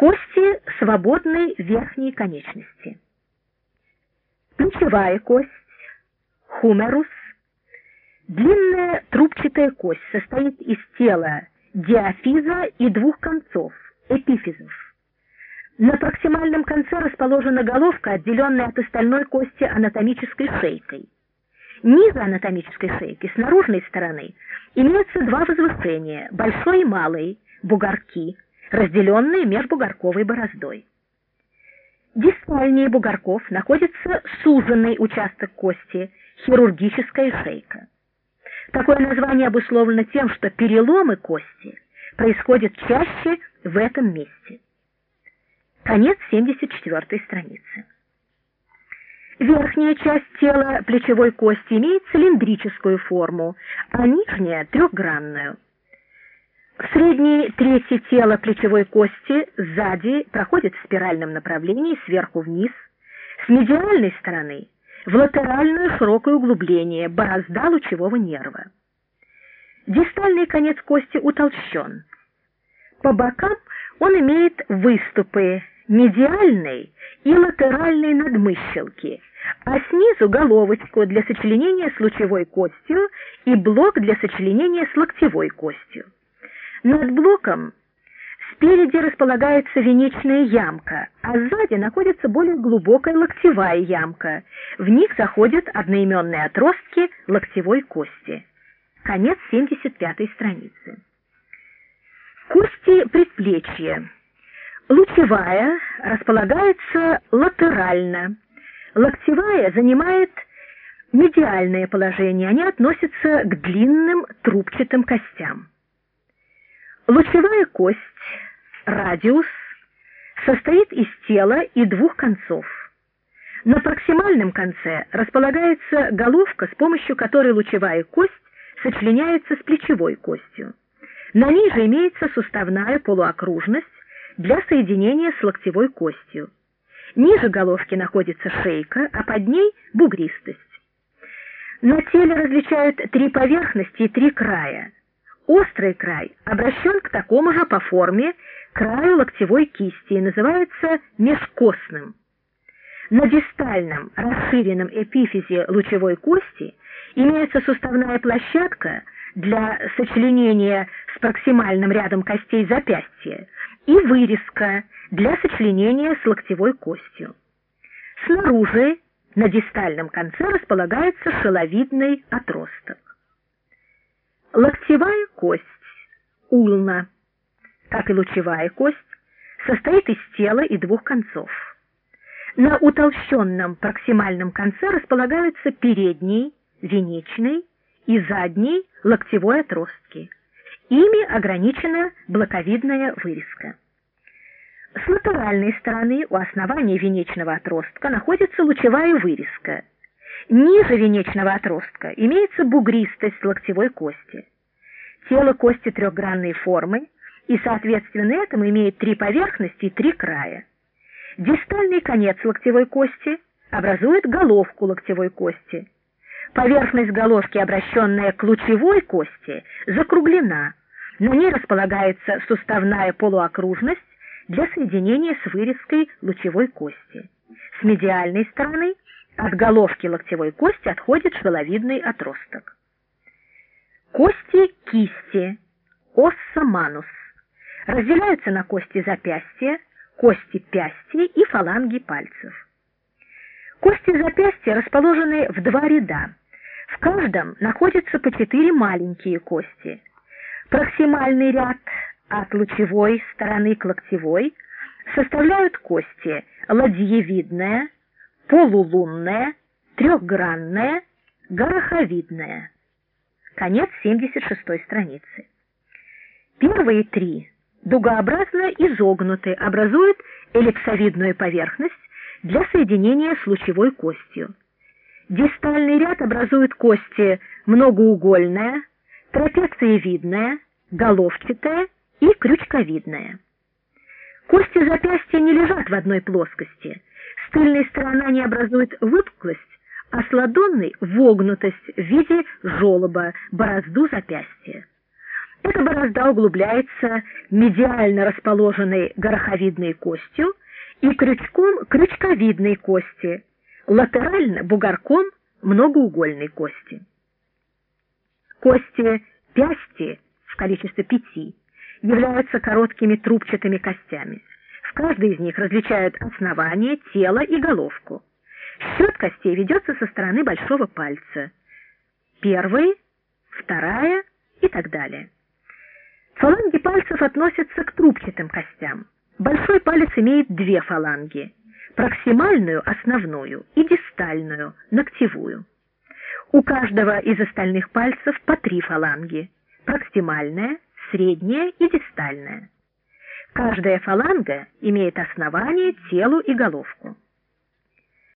Кости свободной верхней конечности. Плечевая кость, хумерус, длинная трубчатая кость, состоит из тела диафиза и двух концов, эпифизов. На проксимальном конце расположена головка, отделенная от остальной кости анатомической шейкой. Низа анатомической шейки с наружной стороны имеются два возвышения, большой и малый, бугорки, разделенные межбугорковой бороздой. Дистальнее бугорков находится суженный участок кости, хирургическая шейка. Такое название обусловлено тем, что переломы кости происходят чаще в этом месте. Конец 74 страницы. Верхняя часть тела плечевой кости имеет цилиндрическую форму, а нижняя — трехгранную. В средней трети тела плечевой кости сзади проходит в спиральном направлении сверху вниз, с медиальной стороны в латеральное широкое углубление, борозда лучевого нерва. Дистальный конец кости утолщен. По бокам он имеет выступы медиальной и латеральной надмыщелки, а снизу головочку для сочленения с лучевой костью и блок для сочленения с локтевой костью. Над блоком спереди располагается венечная ямка, а сзади находится более глубокая локтевая ямка. В них заходят одноименные отростки локтевой кости. Конец 75 страницы. Кости предплечья. Лучевая располагается латерально. Локтевая занимает медиальное положение. Они относятся к длинным трубчатым костям. Лучевая кость, радиус, состоит из тела и двух концов. На проксимальном конце располагается головка, с помощью которой лучевая кость сочленяется с плечевой костью. На ней имеется суставная полуокружность для соединения с локтевой костью. Ниже головки находится шейка, а под ней бугристость. На теле различают три поверхности и три края. Острый край обращен к такому же по форме краю локтевой кисти и называется межкостным. На дистальном расширенном эпифизе лучевой кости имеется суставная площадка для сочленения с проксимальным рядом костей запястья и вырезка для сочленения с локтевой костью. Снаружи на дистальном конце располагается шеловидный отросток. Локтевая кость, улна, как и лучевая кость, состоит из тела и двух концов. На утолщенном проксимальном конце располагаются передний, венечный и задний локтевой отростки. Ими ограничена блоковидная вырезка. С латеральной стороны у основания венечного отростка находится лучевая вырезка – Ниже венечного отростка имеется бугристость локтевой кости. Тело кости трехгранной формы и, соответственно этому, имеет три поверхности и три края. Дистальный конец локтевой кости образует головку локтевой кости. Поверхность головки, обращенная к лучевой кости, закруглена. На ней располагается суставная полуокружность для соединения с вырезкой лучевой кости. С медиальной стороны – от головки локтевой кости отходит швеловидный отросток. Кости кисти, оссаманус, разделяются на кости запястья, кости пясти и фаланги пальцев. Кости запястья расположены в два ряда. В каждом находятся по четыре маленькие кости. Проксимальный ряд от лучевой стороны к локтевой составляют кости ладьевидная, полулунная, трехгранная, гороховидная. Конец 76 страницы. Первые три дугообразно изогнуты, образуют эллипсовидную поверхность для соединения с лучевой костью. Дистальный ряд образует кости многоугольная, трапециевидная, головчатая и крючковидная. Кости запястья не лежат в одной плоскости – с тыльной стороны они образуют выпуклость, а с ладонной — вогнутость в виде желоба, борозду запястья. Эта борозда углубляется медиально расположенной гороховидной костью и крючком крючковидной кости, латерально бугорком многоугольной кости. Кости пясти в количестве пяти являются короткими трубчатыми костями. В каждой из них различают основание, тело и головку. Счет костей ведется со стороны большого пальца. Первый, вторая и так далее. Фаланги пальцев относятся к трубчатым костям. Большой палец имеет две фаланги – проксимальную, основную, и дистальную, ногтевую. У каждого из остальных пальцев по три фаланги – проксимальная, средняя и дистальная. Каждая фаланга имеет основание, телу и головку.